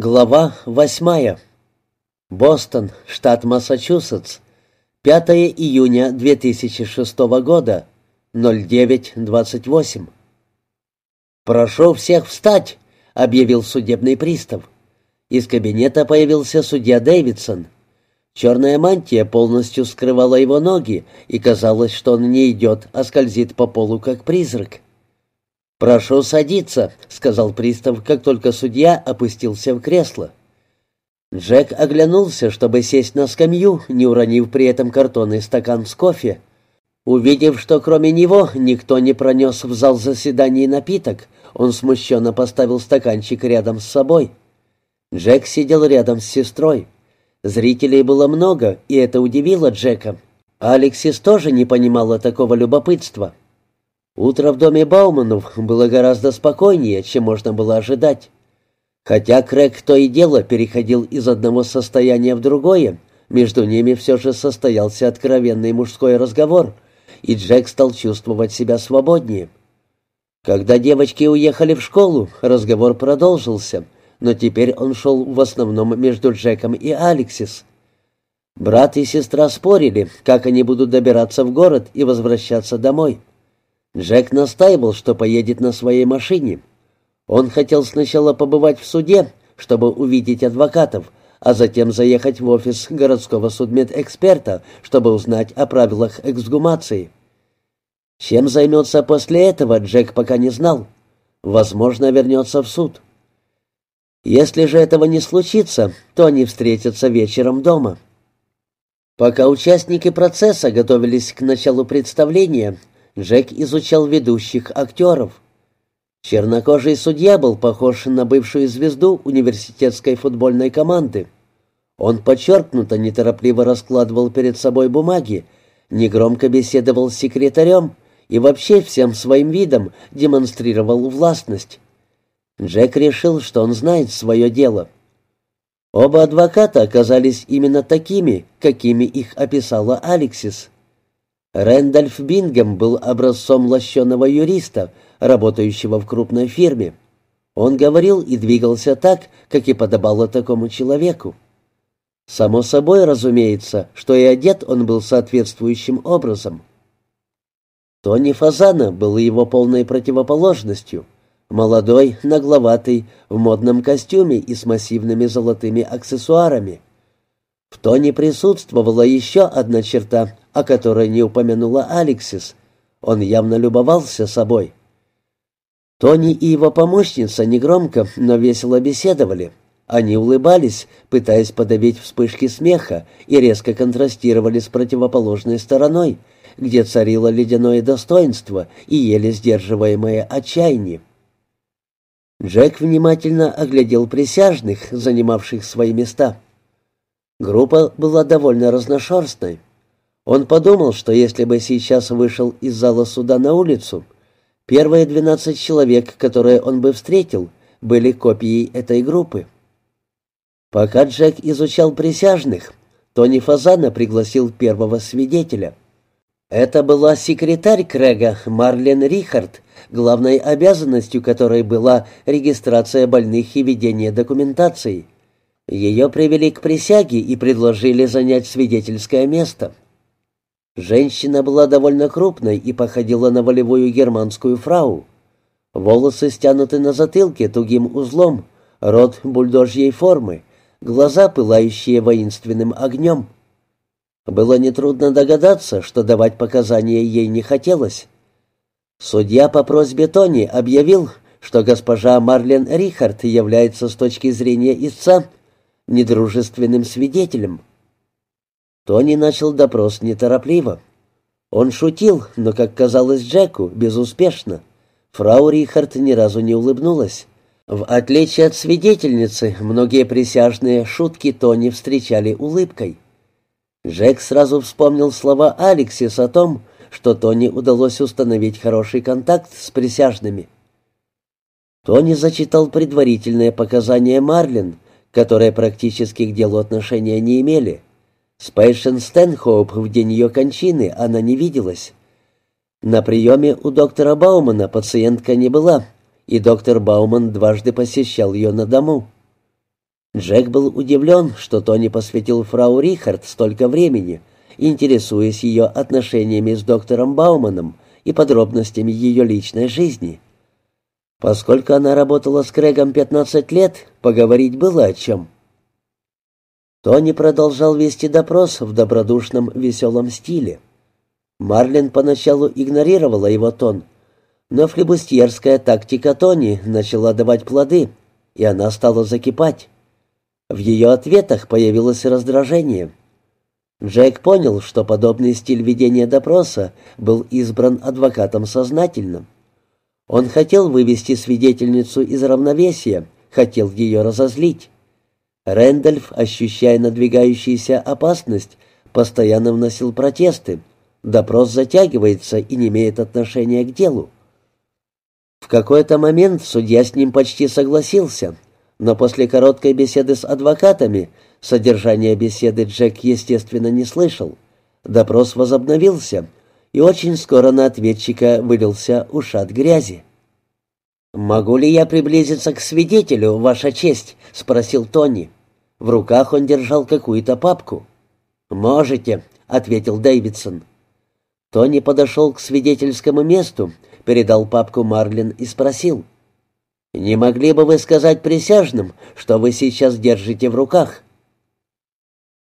Глава восьмая. Бостон, штат Массачусетс. 5 июня 2006 года. 09.28. «Прошу всех встать!» — объявил судебный пристав. Из кабинета появился судья Дэвидсон. Черная мантия полностью скрывала его ноги, и казалось, что он не идет, а скользит по полу, как призрак. «Прошу садиться», — сказал пристав, как только судья опустился в кресло. Джек оглянулся, чтобы сесть на скамью, не уронив при этом картонный стакан с кофе. Увидев, что кроме него никто не пронес в зал заседаний напиток, он смущенно поставил стаканчик рядом с собой. Джек сидел рядом с сестрой. Зрителей было много, и это удивило Джека. Алексис тоже не понимала такого любопытства. Утро в доме Бауманов было гораздо спокойнее, чем можно было ожидать. Хотя Крэг то и дело переходил из одного состояния в другое, между ними все же состоялся откровенный мужской разговор, и Джек стал чувствовать себя свободнее. Когда девочки уехали в школу, разговор продолжился, но теперь он шел в основном между Джеком и Алексис. Брат и сестра спорили, как они будут добираться в город и возвращаться домой. Джек настаивал, что поедет на своей машине. Он хотел сначала побывать в суде, чтобы увидеть адвокатов, а затем заехать в офис городского судмедэксперта, чтобы узнать о правилах эксгумации. Чем займется после этого, Джек пока не знал. Возможно, вернется в суд. Если же этого не случится, то они встретятся вечером дома. Пока участники процесса готовились к началу представления, Джек изучал ведущих актеров. Чернокожий судья был похож на бывшую звезду университетской футбольной команды. Он подчеркнуто неторопливо раскладывал перед собой бумаги, негромко беседовал с секретарем и вообще всем своим видом демонстрировал властность. Джек решил, что он знает свое дело. Оба адвоката оказались именно такими, какими их описала Алексис. Рэндальф Бингем был образцом лощеного юриста, работающего в крупной фирме. Он говорил и двигался так, как и подобало такому человеку. Само собой разумеется, что и одет он был соответствующим образом. Тони Фазана был его полной противоположностью. Молодой, нагловатый, в модном костюме и с массивными золотыми аксессуарами. В Тони присутствовала еще одна черта, о которой не упомянула Алексис. Он явно любовался собой. Тони и его помощница негромко, но весело беседовали. Они улыбались, пытаясь подавить вспышки смеха, и резко контрастировали с противоположной стороной, где царило ледяное достоинство и еле сдерживаемое отчаяние. Джек внимательно оглядел присяжных, занимавших свои места. Группа была довольно разношерстной. Он подумал, что если бы сейчас вышел из зала суда на улицу, первые двенадцать человек, которые он бы встретил, были копией этой группы. Пока Джек изучал присяжных, Тони Фазана пригласил первого свидетеля. Это была секретарь Крэга Марлен Рихард, главной обязанностью которой была регистрация больных и ведение документации. Ее привели к присяге и предложили занять свидетельское место — Женщина была довольно крупной и походила на волевую германскую фрау. Волосы стянуты на затылке тугим узлом, рот бульдожьей формы, глаза, пылающие воинственным огнем. Было нетрудно догадаться, что давать показания ей не хотелось. Судья по просьбе Тони объявил, что госпожа Марлен Рихард является с точки зрения истца недружественным свидетелем. Тони начал допрос неторопливо. Он шутил, но, как казалось Джеку, безуспешно. Фрау Рихард ни разу не улыбнулась. В отличие от свидетельницы, многие присяжные шутки Тони встречали улыбкой. Джек сразу вспомнил слова Алексис о том, что Тони удалось установить хороший контакт с присяжными. Тони зачитал предварительные показания Марлин, которые практически к делу отношения не имели. С Пэйшен Стэнхоуп в день ее кончины она не виделась. На приеме у доктора Баумана пациентка не была, и доктор Бауман дважды посещал ее на дому. Джек был удивлен, что Тони посвятил фрау Рихард столько времени, интересуясь ее отношениями с доктором Бауманом и подробностями ее личной жизни. Поскольку она работала с Крэгом 15 лет, поговорить было о чем. Тони продолжал вести допрос в добродушном, веселом стиле. Марлин поначалу игнорировала его тон, но флебустьерская тактика Тони начала давать плоды, и она стала закипать. В ее ответах появилось раздражение. Джек понял, что подобный стиль ведения допроса был избран адвокатом сознательно. Он хотел вывести свидетельницу из равновесия, хотел ее разозлить. Рэндольф, ощущая надвигающуюся опасность, постоянно вносил протесты. Допрос затягивается и не имеет отношения к делу. В какой-то момент судья с ним почти согласился — но после короткой беседы с адвокатами, содержание беседы Джек, естественно, не слышал. Допрос возобновился, и очень скоро на ответчика вылился ушат грязи. «Могу ли я приблизиться к свидетелю, Ваша честь?» — спросил Тони. В руках он держал какую-то папку. «Можете», — ответил Дэвидсон. Тони подошел к свидетельскому месту, передал папку Марлин и спросил — не могли бы вы сказать присяжным, что вы сейчас держите в руках?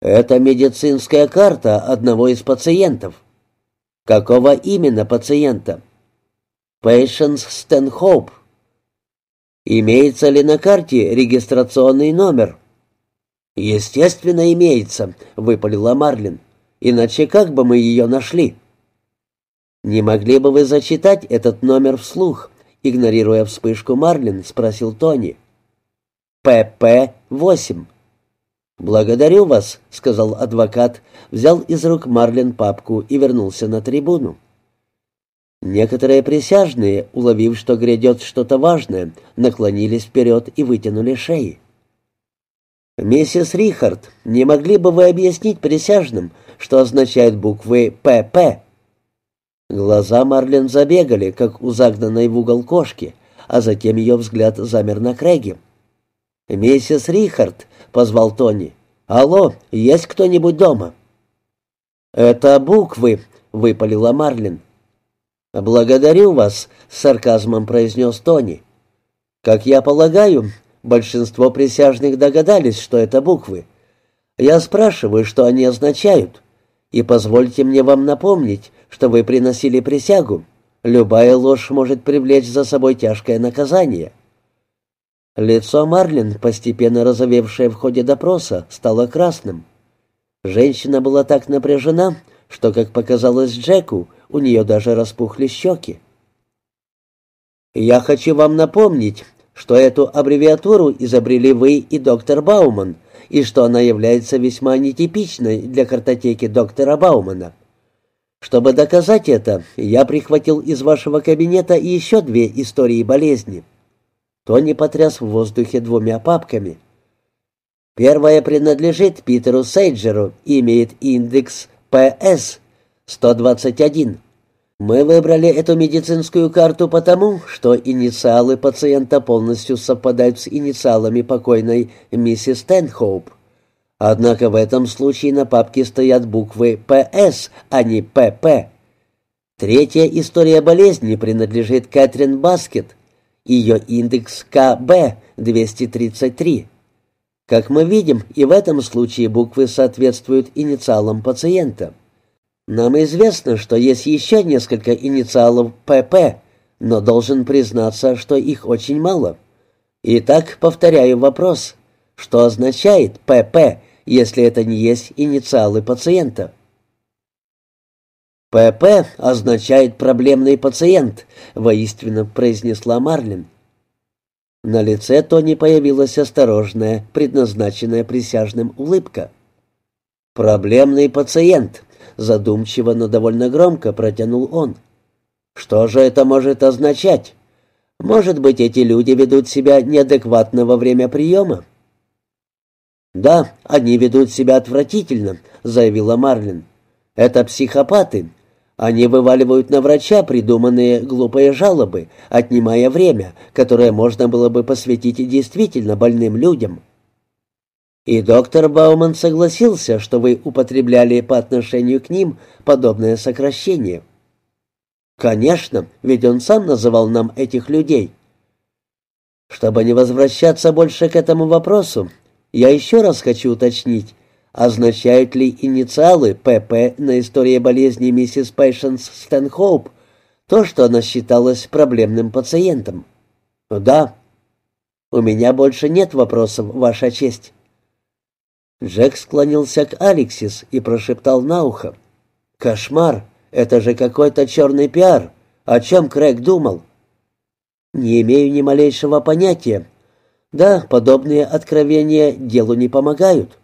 Это медицинская карта одного из пациентов. Какого именно пациента? Patience Стэнхоуп. Имеется ли на карте регистрационный номер? Естественно, имеется, выпалила Марлин. Иначе как бы мы ее нашли? Не могли бы вы зачитать этот номер вслух? Игнорируя вспышку Марлин, спросил Тони. «ПП-8». «Благодарю вас», — сказал адвокат, взял из рук Марлин папку и вернулся на трибуну. Некоторые присяжные, уловив, что грядет что-то важное, наклонились вперед и вытянули шеи. «Миссис Рихард, не могли бы вы объяснить присяжным, что означают буквы «ПП»?» Глаза Марлен забегали, как у загнанной в угол кошки, а затем ее взгляд замер на Крэге. «Миссис Рихард», — позвал Тони. «Алло, есть кто-нибудь дома?» «Это буквы», — выпалила Марлин. «Благодарю вас», — с сарказмом произнес Тони. «Как я полагаю, большинство присяжных догадались, что это буквы. Я спрашиваю, что они означают, и позвольте мне вам напомнить, что вы приносили присягу. Любая ложь может привлечь за собой тяжкое наказание». Лицо Марлин, постепенно розовевшее в ходе допроса, стало красным. Женщина была так напряжена, что, как показалось Джеку, у нее даже распухли щеки. «Я хочу вам напомнить, что эту аббревиатуру изобрели вы и доктор Бауман, и что она является весьма нетипичной для картотеки доктора Баумана. Чтобы доказать это, я прихватил из вашего кабинета еще две истории болезни. Тони потряс в воздухе двумя папками. Первая принадлежит Питеру Сейджеру и имеет индекс ПС-121. Мы выбрали эту медицинскую карту потому, что инициалы пациента полностью совпадают с инициалами покойной миссис Тенхоуп. Однако в этом случае на папке стоят буквы «ПС», а не «ПП». Третья история болезни принадлежит Кэтрин Баскет. Ее индекс КБ-233. Как мы видим, и в этом случае буквы соответствуют инициалам пациента. Нам известно, что есть еще несколько инициалов ПП, но должен признаться, что их очень мало. Итак, повторяю вопрос. Что означает ПП если это не есть инициалы пациента. «ПП означает проблемный пациент», — воистину произнесла Марлин. На лице Тони появилась осторожная, предназначенная присяжным улыбка. «Проблемный пациент», — задумчиво, но довольно громко протянул он. «Что же это может означать? Может быть, эти люди ведут себя неадекватно во время приема?» «Да, они ведут себя отвратительно», — заявила Марлин. «Это психопаты. Они вываливают на врача придуманные глупые жалобы, отнимая время, которое можно было бы посвятить действительно больным людям». И доктор Бауман согласился, что вы употребляли по отношению к ним подобное сокращение. Конечно, ведь он сам называл нам этих людей. Чтобы не возвращаться больше к этому вопросу, я еще раз хочу уточнить, означают ли инициалы ПП на истории болезни миссис Пэйшенс Стэнхоуп то, что она считалась проблемным пациентом? Да. У меня больше нет вопросов, Ваша честь. Джек склонился к Алексис и прошептал на ухо. «Кошмар! Это же какой-то черный пиар! О чем Крэг думал?» «Не имею ни малейшего понятия. Да, подобные откровения делу не помогают.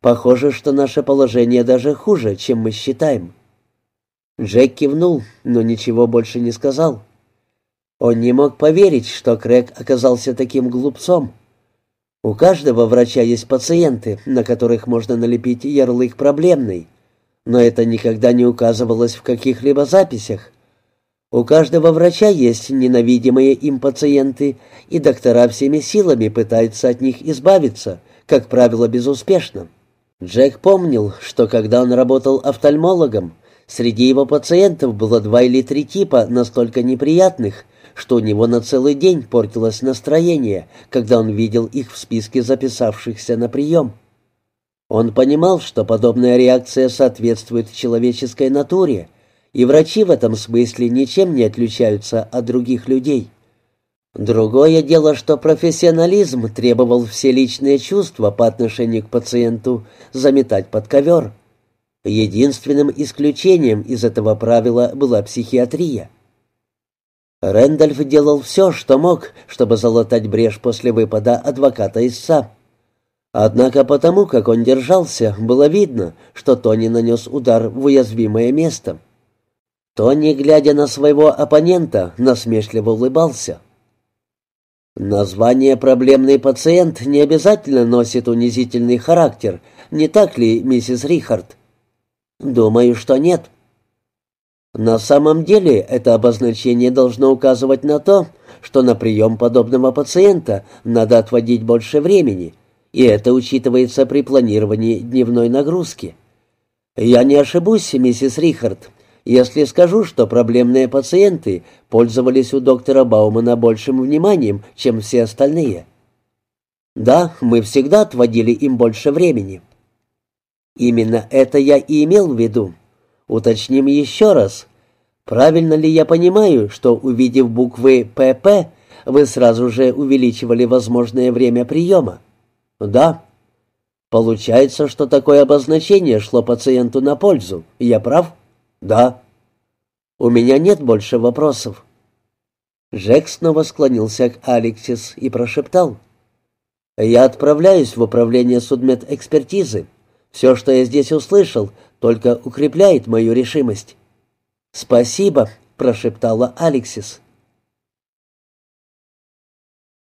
Похоже, что наше положение даже хуже, чем мы считаем». Джек кивнул, но ничего больше не сказал. Он не мог поверить, что Крэг оказался таким глупцом. У каждого врача есть пациенты, на которых можно налепить ярлык «проблемный», но это никогда не указывалось в каких-либо записях. У каждого врача есть ненавидимые им пациенты, и доктора всеми силами пытаются от них избавиться, как правило, безуспешно. Джек помнил, что когда он работал офтальмологом, среди его пациентов было два или три типа настолько неприятных, что у него на целый день портилось настроение, когда он видел их в списке записавшихся на прием. Он понимал, что подобная реакция соответствует человеческой натуре, и врачи в этом смысле ничем не отличаются от других людей. Другое дело, что профессионализм требовал все личные чувства по отношению к пациенту заметать под ковер. Единственным исключением из этого правила была психиатрия. Рэндальф делал все, что мог, чтобы залатать брешь после выпада адвоката истца. Однако потому, как он держался, было видно, что Тони нанес удар в уязвимое место. Тони, глядя на своего оппонента, насмешливо улыбался. Название «проблемный пациент» не обязательно носит унизительный характер, не так ли, миссис Рихард? Думаю, что нет. На самом деле это обозначение должно указывать на то, что на прием подобного пациента надо отводить больше времени, и это учитывается при планировании дневной нагрузки. Я не ошибусь, миссис Рихард, если скажу, что проблемные пациенты пользовались у доктора Баумана большим вниманием, чем все остальные. Да, мы всегда отводили им больше времени. Именно это я и имел в виду. Уточним еще раз. Правильно ли я понимаю, что, увидев буквы «ПП», вы сразу же увеличивали возможное время приема? Да. Получается, что такое обозначение шло пациенту на пользу. Я прав? Да. У меня нет больше вопросов. Жек снова склонился к Алексис и прошептал. «Я отправляюсь в управление судмедэкспертизы. Все, что я здесь услышал, только укрепляет мою решимость». «Спасибо», — прошептала Алексис.